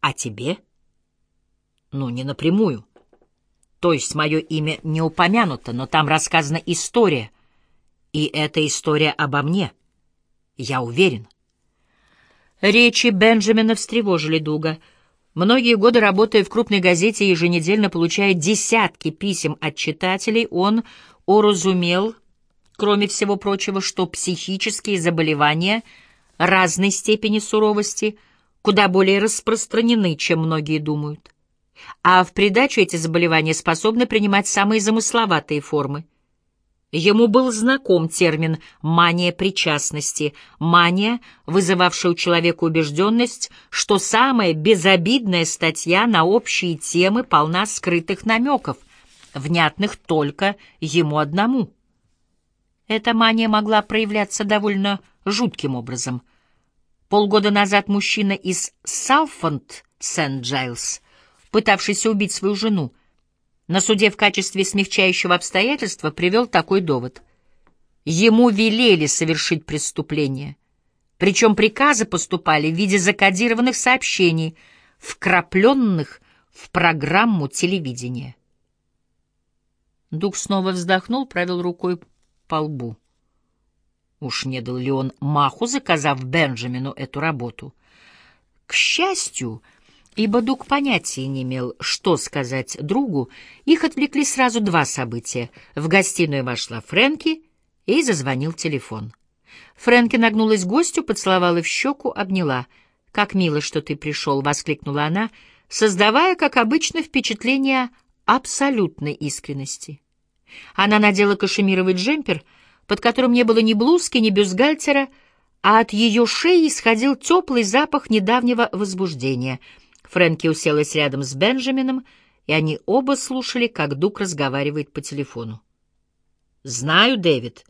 А тебе? Ну, не напрямую. То есть мое имя не упомянуто, но там рассказана история. И эта история обо мне. Я уверен. Речи Бенджамина встревожили Дуга. Многие годы работая в крупной газете и еженедельно получая десятки писем от читателей, он уразумел, кроме всего прочего, что психические заболевания разной степени суровости куда более распространены, чем многие думают. А в придачу эти заболевания способны принимать самые замысловатые формы. Ему был знаком термин «мания причастности», мания, вызывавшая у человека убежденность, что самая безобидная статья на общие темы полна скрытых намеков, внятных только ему одному. Эта мания могла проявляться довольно жутким образом. Полгода назад мужчина из Сауфонд Сент-Джайлс, пытавшийся убить свою жену, на суде в качестве смягчающего обстоятельства привел такой довод. Ему велели совершить преступление, причем приказы поступали в виде закодированных сообщений, вкрапленных в программу телевидения. Дух снова вздохнул, провел рукой по лбу. Уж не дал ли он маху, заказав Бенджамину эту работу? К счастью, ибо Дуг понятия не имел, что сказать другу, их отвлекли сразу два события. В гостиную вошла Фрэнки и зазвонил телефон. Фрэнки нагнулась к гостю, поцеловала в щеку, обняла. «Как мило, что ты пришел!» — воскликнула она, создавая, как обычно, впечатление абсолютной искренности. Она надела кашемировый джемпер, под которым не было ни блузки, ни бюстгальтера, а от ее шеи исходил теплый запах недавнего возбуждения — Фрэнки уселась рядом с Бенджамином, и они оба слушали, как Дук разговаривает по телефону. «Знаю, Дэвид.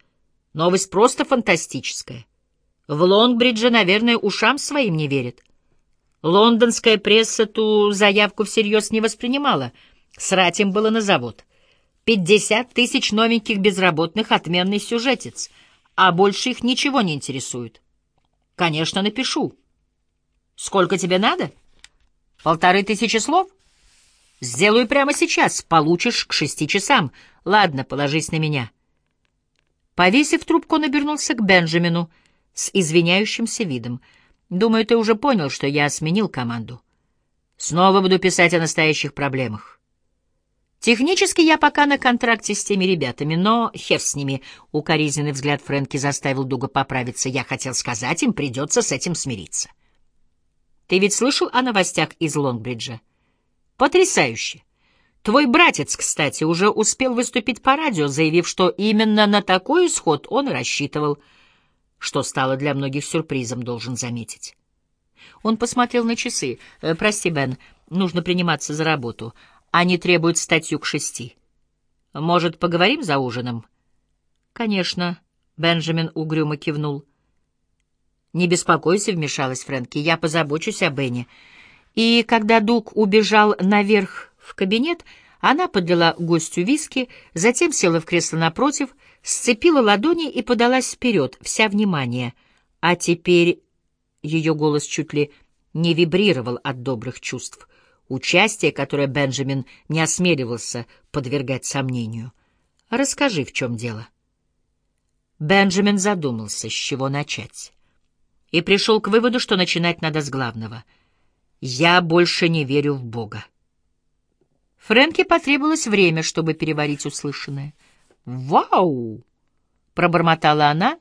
Новость просто фантастическая. В Лонгбридже, наверное, ушам своим не верит. Лондонская пресса ту заявку всерьез не воспринимала. Срать им было на завод. Пятьдесят тысяч новеньких безработных — отменный сюжетец, а больше их ничего не интересует. Конечно, напишу. Сколько тебе надо?» Полторы тысячи слов? Сделаю прямо сейчас, получишь к шести часам. Ладно, положись на меня. Повесив трубку, он обернулся к Бенджамину с извиняющимся видом. Думаю, ты уже понял, что я сменил команду. Снова буду писать о настоящих проблемах. Технически я пока на контракте с теми ребятами, но хер с ними. Укоризненный взгляд Фрэнки заставил Дуга поправиться. Я хотел сказать, им придется с этим смириться. Ты ведь слышал о новостях из Лонгбриджа? Потрясающе! Твой братец, кстати, уже успел выступить по радио, заявив, что именно на такой исход он рассчитывал, что стало для многих сюрпризом, должен заметить. Он посмотрел на часы. «Э, «Прости, Бен, нужно приниматься за работу. Они требуют статью к шести. Может, поговорим за ужином?» «Конечно», — Бенджамин угрюмо кивнул. «Не беспокойся», — вмешалась Фрэнки, — «я позабочусь о Бенни». И когда Дуг убежал наверх в кабинет, она подлила гостю виски, затем села в кресло напротив, сцепила ладони и подалась вперед, вся внимание. А теперь ее голос чуть ли не вибрировал от добрых чувств, участие, которое Бенджамин не осмеливался подвергать сомнению. «Расскажи, в чем дело». Бенджамин задумался, с чего начать и пришел к выводу, что начинать надо с главного. «Я больше не верю в Бога». Фрэнке потребовалось время, чтобы переварить услышанное. «Вау!» — пробормотала она,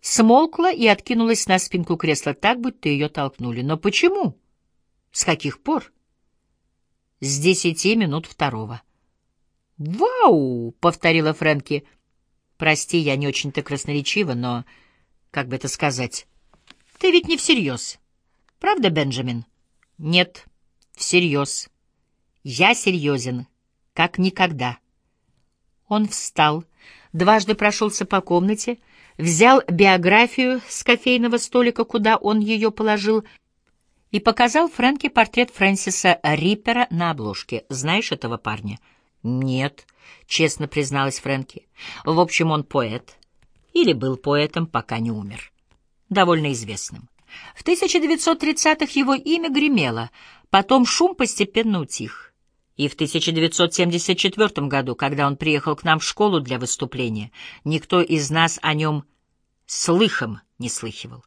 смолкла и откинулась на спинку кресла так, будто ее толкнули. «Но почему? С каких пор?» «С десяти минут второго». «Вау!» — повторила Фрэнки. «Прости, я не очень-то красноречива, но... Как бы это сказать?» Ты ведь не всерьез. Правда, Бенджамин? Нет, всерьез. Я серьезен, как никогда. Он встал, дважды прошелся по комнате, взял биографию с кофейного столика, куда он ее положил, и показал Фрэнке портрет Фрэнсиса Риппера на обложке. Знаешь этого парня? Нет, честно призналась Фрэнки. В общем, он поэт. Или был поэтом, пока не умер довольно известным. В 1930-х его имя гремело, Потом шум постепенно утих. И в 1974 году, когда он приехал к нам в школу для выступления, никто из нас о нем слыхом не слыхивал.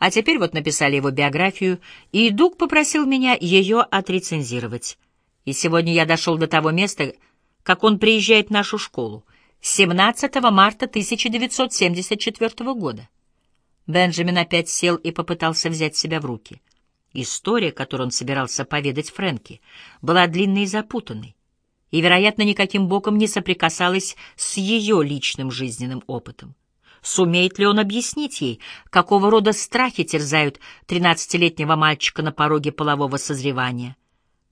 А теперь вот написали его биографию, и Дуг попросил меня ее отрецензировать. И сегодня я дошел до того места, как он приезжает в нашу школу, 17 марта 1974 года. Бенджамин опять сел и попытался взять себя в руки. История, которую он собирался поведать Фрэнки, была длинной и запутанной, и, вероятно, никаким боком не соприкасалась с ее личным жизненным опытом. Сумеет ли он объяснить ей, какого рода страхи терзают тринадцатилетнего мальчика на пороге полового созревания?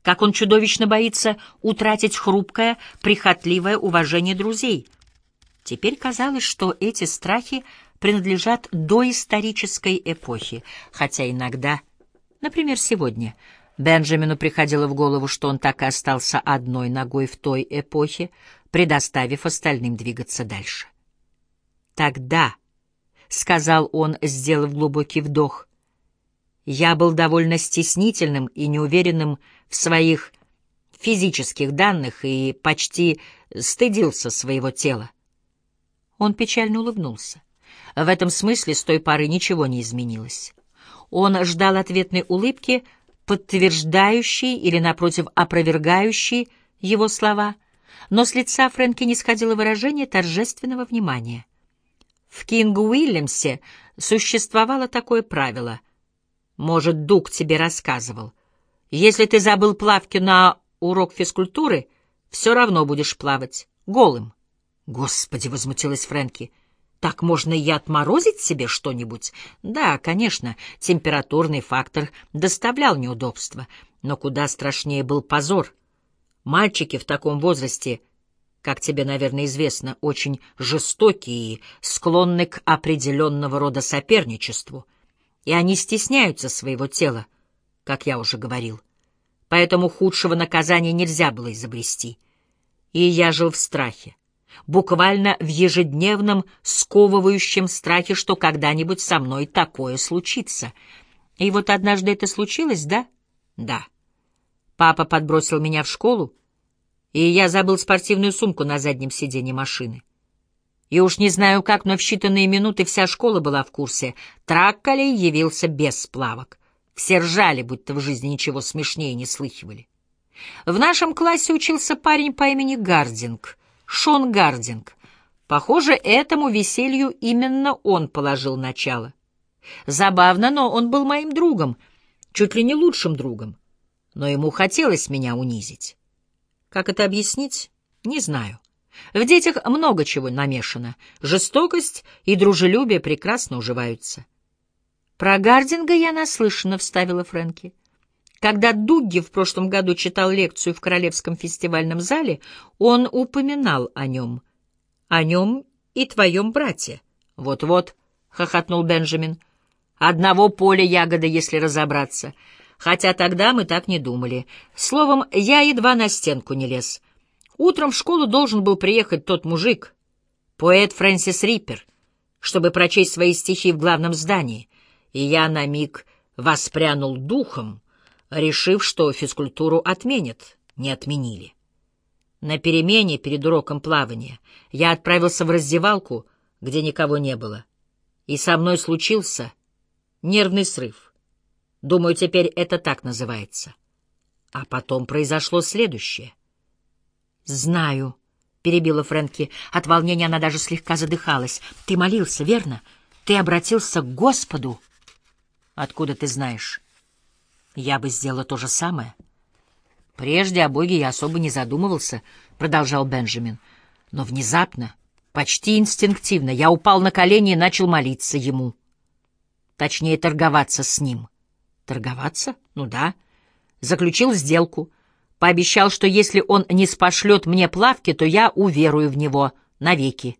Как он чудовищно боится утратить хрупкое, прихотливое уважение друзей? Теперь казалось, что эти страхи принадлежат доисторической эпохе, хотя иногда, например, сегодня, Бенджамину приходило в голову, что он так и остался одной ногой в той эпохе, предоставив остальным двигаться дальше. Тогда, — сказал он, сделав глубокий вдох, — я был довольно стеснительным и неуверенным в своих физических данных и почти стыдился своего тела. Он печально улыбнулся. В этом смысле с той поры ничего не изменилось. Он ждал ответной улыбки, подтверждающей или, напротив, опровергающей его слова, но с лица Фрэнки не сходило выражение торжественного внимания. В Кинг-Уильямсе существовало такое правило. Может, Дуг тебе рассказывал. Если ты забыл плавки на урок физкультуры, все равно будешь плавать. Голым. Господи, возмутилась Фрэнки. Так можно и отморозить себе что-нибудь? Да, конечно, температурный фактор доставлял неудобства, но куда страшнее был позор. Мальчики в таком возрасте — как тебе, наверное, известно, очень жестокие и склонны к определенного рода соперничеству, и они стесняются своего тела, как я уже говорил. Поэтому худшего наказания нельзя было изобрести. И я жил в страхе, буквально в ежедневном сковывающем страхе, что когда-нибудь со мной такое случится. И вот однажды это случилось, да? Да. Папа подбросил меня в школу, и я забыл спортивную сумку на заднем сиденье машины. И уж не знаю как, но в считанные минуты вся школа была в курсе. Тракколей явился без сплавок. Все ржали, будто в жизни ничего смешнее не слыхивали. В нашем классе учился парень по имени Гардинг, Шон Гардинг. Похоже, этому веселью именно он положил начало. Забавно, но он был моим другом, чуть ли не лучшим другом. Но ему хотелось меня унизить. Как это объяснить? Не знаю. В детях много чего намешано. Жестокость и дружелюбие прекрасно уживаются. Про Гардинга я наслышана, — вставила Фрэнки. Когда Дугги в прошлом году читал лекцию в Королевском фестивальном зале, он упоминал о нем. О нем и твоем брате. Вот-вот, — хохотнул Бенджамин. Одного поля ягода, если разобраться — хотя тогда мы так не думали. Словом, я едва на стенку не лез. Утром в школу должен был приехать тот мужик, поэт Фрэнсис Риппер, чтобы прочесть свои стихи в главном здании, и я на миг воспрянул духом, решив, что физкультуру отменят, не отменили. На перемене перед уроком плавания я отправился в раздевалку, где никого не было, и со мной случился нервный срыв. Думаю, теперь это так называется. А потом произошло следующее. «Знаю», — перебила Фрэнки. От волнения она даже слегка задыхалась. «Ты молился, верно? Ты обратился к Господу?» «Откуда ты знаешь?» «Я бы сделала то же самое». «Прежде о Боге я особо не задумывался», — продолжал Бенджамин. «Но внезапно, почти инстинктивно, я упал на колени и начал молиться ему. Точнее, торговаться с ним». Торговаться? Ну да. Заключил сделку. Пообещал, что если он не спошлет мне плавки, то я уверую в него навеки.